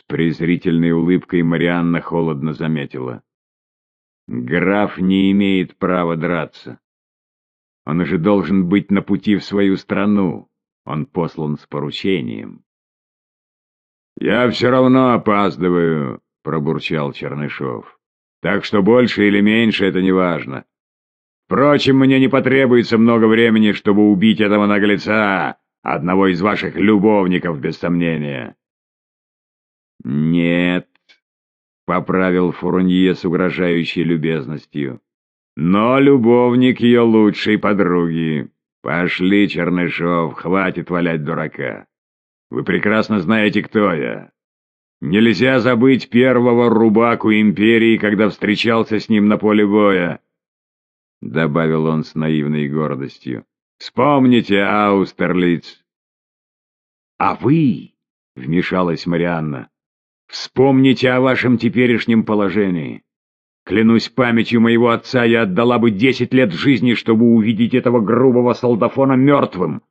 С презрительной улыбкой Марианна холодно заметила. Граф не имеет права драться. Он уже должен быть на пути в свою страну. Он послан с поручением. «Я все равно опаздываю», — пробурчал Чернышов. «Так что больше или меньше это не важно. Впрочем, мне не потребуется много времени, чтобы убить этого наглеца, одного из ваших любовников, без сомнения». «Нет», — поправил Фурунье с угрожающей любезностью. «Но любовник ее лучшей подруги. Пошли, Чернышов, хватит валять дурака. Вы прекрасно знаете, кто я. Нельзя забыть первого рубаку империи, когда встречался с ним на поле боя», — добавил он с наивной гордостью. «Вспомните, Аустерлиц». «А вы?» — вмешалась Марианна. Вспомните о вашем теперешнем положении. Клянусь памятью моего отца, я отдала бы десять лет жизни, чтобы увидеть этого грубого солдафона мертвым.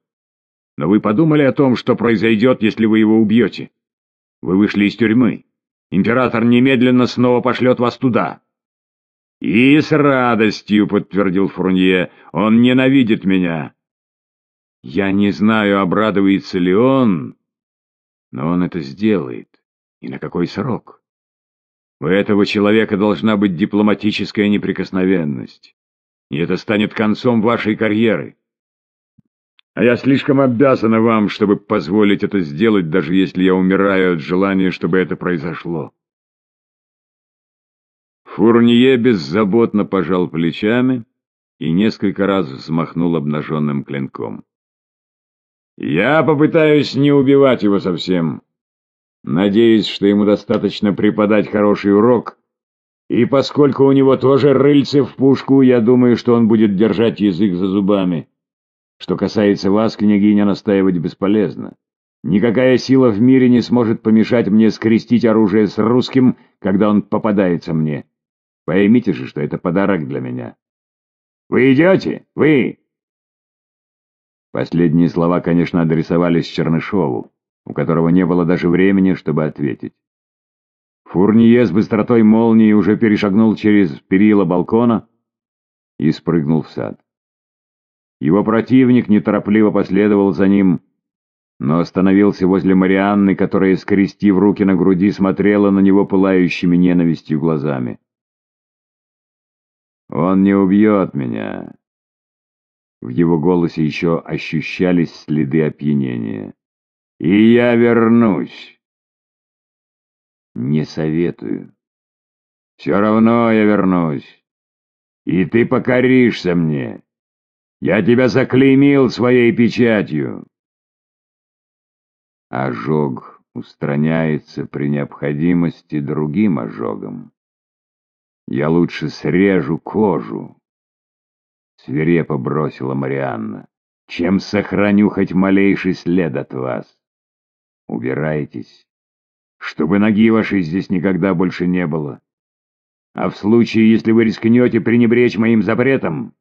Но вы подумали о том, что произойдет, если вы его убьете? Вы вышли из тюрьмы. Император немедленно снова пошлет вас туда. И с радостью, — подтвердил Фурнье, — он ненавидит меня. Я не знаю, обрадуется ли он, но он это сделает. И на какой срок? У этого человека должна быть дипломатическая неприкосновенность. И это станет концом вашей карьеры. А я слишком обязана вам, чтобы позволить это сделать, даже если я умираю от желания, чтобы это произошло. Фурнье беззаботно пожал плечами и несколько раз взмахнул обнаженным клинком. «Я попытаюсь не убивать его совсем. Надеюсь, что ему достаточно преподать хороший урок, и поскольку у него тоже рыльце в пушку, я думаю, что он будет держать язык за зубами. Что касается вас, княгиня, настаивать бесполезно. Никакая сила в мире не сможет помешать мне скрестить оружие с русским, когда он попадается мне. Поймите же, что это подарок для меня. Вы идете? Вы? Последние слова, конечно, адресовались Чернышову у которого не было даже времени, чтобы ответить. Фурние с быстротой молнии уже перешагнул через перила балкона и спрыгнул в сад. Его противник неторопливо последовал за ним, но остановился возле Марианны, которая, скрестив руки на груди, смотрела на него пылающими ненавистью глазами. «Он не убьет меня!» В его голосе еще ощущались следы опьянения. И я вернусь. Не советую. Все равно я вернусь. И ты покоришься мне. Я тебя заклеймил своей печатью. Ожог устраняется при необходимости другим ожогом. Я лучше срежу кожу, — свирепо бросила Марианна, — чем сохраню хоть малейший след от вас. Убирайтесь, чтобы ноги вашей здесь никогда больше не было. А в случае, если вы рискнете пренебречь моим запретом,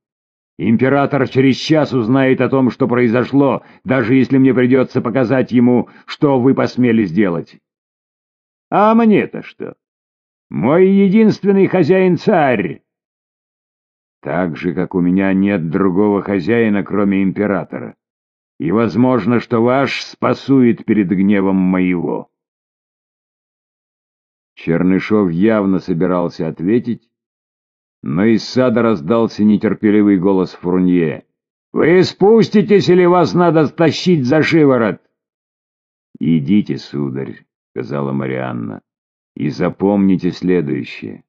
император через час узнает о том, что произошло, даже если мне придется показать ему, что вы посмели сделать. А мне-то что? Мой единственный хозяин-царь. Так же, как у меня нет другого хозяина, кроме императора и возможно, что ваш спасует перед гневом моего. Чернышов явно собирался ответить, но из сада раздался нетерпеливый голос Фурнье. «Вы спуститесь или вас надо тащить за шиворот?» «Идите, сударь», — сказала Марианна, — «и запомните следующее.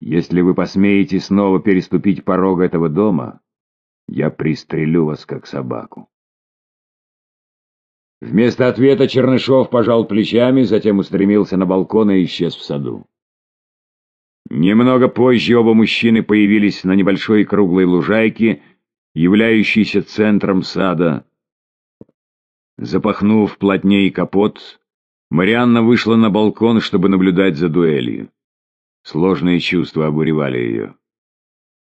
Если вы посмеете снова переступить порог этого дома, я пристрелю вас как собаку». Вместо ответа Чернышов пожал плечами, затем устремился на балкон и исчез в саду. Немного позже оба мужчины появились на небольшой круглой лужайке, являющейся центром сада. Запахнув плотней капот, Марианна вышла на балкон, чтобы наблюдать за дуэлью. Сложные чувства обуревали ее.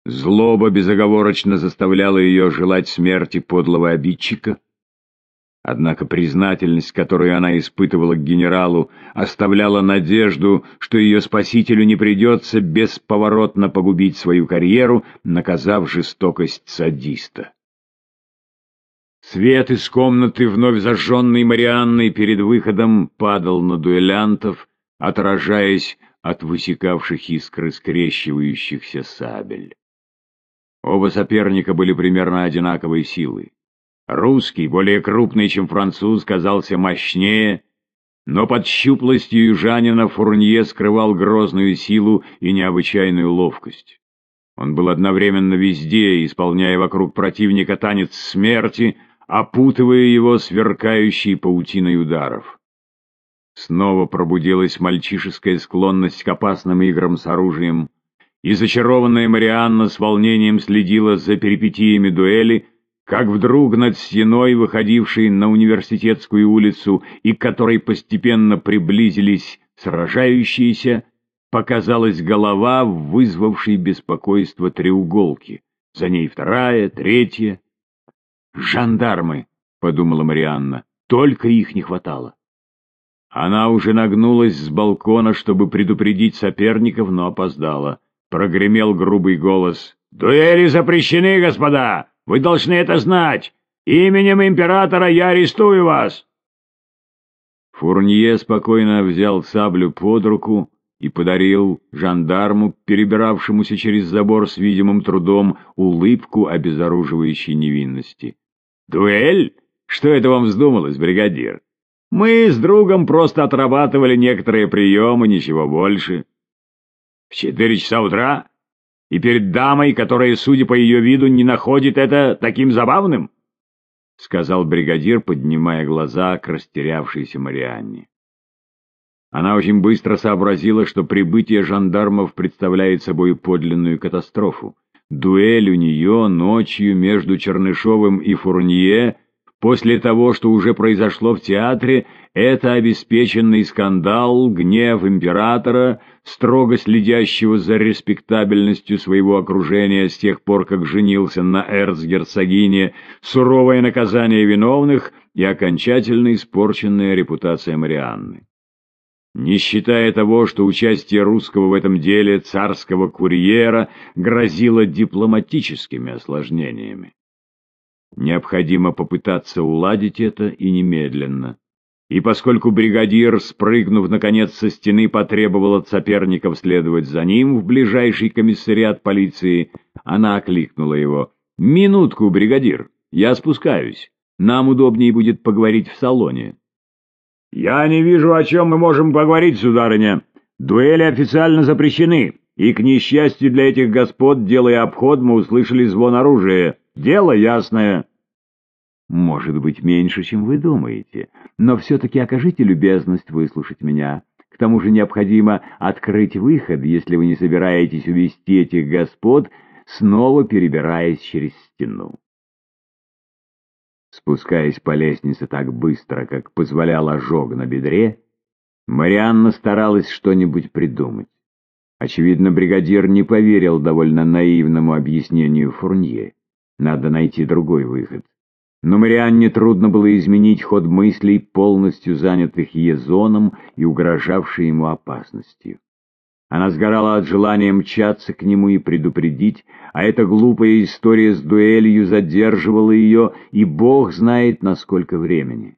Злоба безоговорочно заставляла ее желать смерти подлого обидчика — Однако признательность, которую она испытывала к генералу, оставляла надежду, что ее спасителю не придется бесповоротно погубить свою карьеру, наказав жестокость садиста. Свет из комнаты, вновь зажженный Марианной перед выходом, падал на дуэлянтов, отражаясь от высекавших искры скрещивающихся сабель. Оба соперника были примерно одинаковой силы. Русский, более крупный, чем француз, казался мощнее, но под щуплостью южанина Фурнье скрывал грозную силу и необычайную ловкость. Он был одновременно везде, исполняя вокруг противника танец смерти, опутывая его сверкающей паутиной ударов. Снова пробудилась мальчишеская склонность к опасным играм с оружием, и зачарованная Марианна с волнением следила за перипетиями дуэли, как вдруг над стеной, выходившей на университетскую улицу и к которой постепенно приблизились сражающиеся, показалась голова, вызвавшей беспокойство треуголки. За ней вторая, третья. «Жандармы!» — подумала Марианна. «Только их не хватало». Она уже нагнулась с балкона, чтобы предупредить соперников, но опоздала. Прогремел грубый голос. «Дуэли запрещены, господа! Вы должны это знать! Именем императора я арестую вас!» Фурнье спокойно взял саблю под руку и подарил жандарму, перебиравшемуся через забор с видимым трудом, улыбку обезоруживающей невинности. «Дуэль? Что это вам вздумалось, бригадир? Мы с другом просто отрабатывали некоторые приемы, ничего больше». «В четыре часа утра? И перед дамой, которая, судя по ее виду, не находит это таким забавным? — сказал бригадир, поднимая глаза к растерявшейся Марианне. Она очень быстро сообразила, что прибытие жандармов представляет собой подлинную катастрофу. Дуэль у нее ночью между Чернышовым и Фурнье После того, что уже произошло в театре, это обеспеченный скандал, гнев императора, строго следящего за респектабельностью своего окружения с тех пор, как женился на эрцгерцогине, суровое наказание виновных и окончательно испорченная репутация Марианны. Не считая того, что участие русского в этом деле царского курьера грозило дипломатическими осложнениями. Необходимо попытаться уладить это и немедленно. И поскольку бригадир, спрыгнув наконец со стены, потребовал от соперников следовать за ним в ближайший комиссариат полиции, она окликнула его. «Минутку, бригадир, я спускаюсь. Нам удобнее будет поговорить в салоне». «Я не вижу, о чем мы можем поговорить, сударыня. Дуэли официально запрещены, и, к несчастью для этих господ, делая обход, мы услышали звон оружия». Дело ясное. Может быть, меньше, чем вы думаете, но все-таки окажите любезность выслушать меня. К тому же необходимо открыть выход, если вы не собираетесь увести этих господ, снова перебираясь через стену. Спускаясь по лестнице так быстро, как позволял ожог на бедре, Марианна старалась что-нибудь придумать. Очевидно, бригадир не поверил довольно наивному объяснению Фурнье. Надо найти другой выход. Но Марианне трудно было изменить ход мыслей, полностью занятых Езоном и угрожавшей ему опасностью. Она сгорала от желания мчаться к нему и предупредить, а эта глупая история с дуэлью задерживала ее, и бог знает на сколько времени.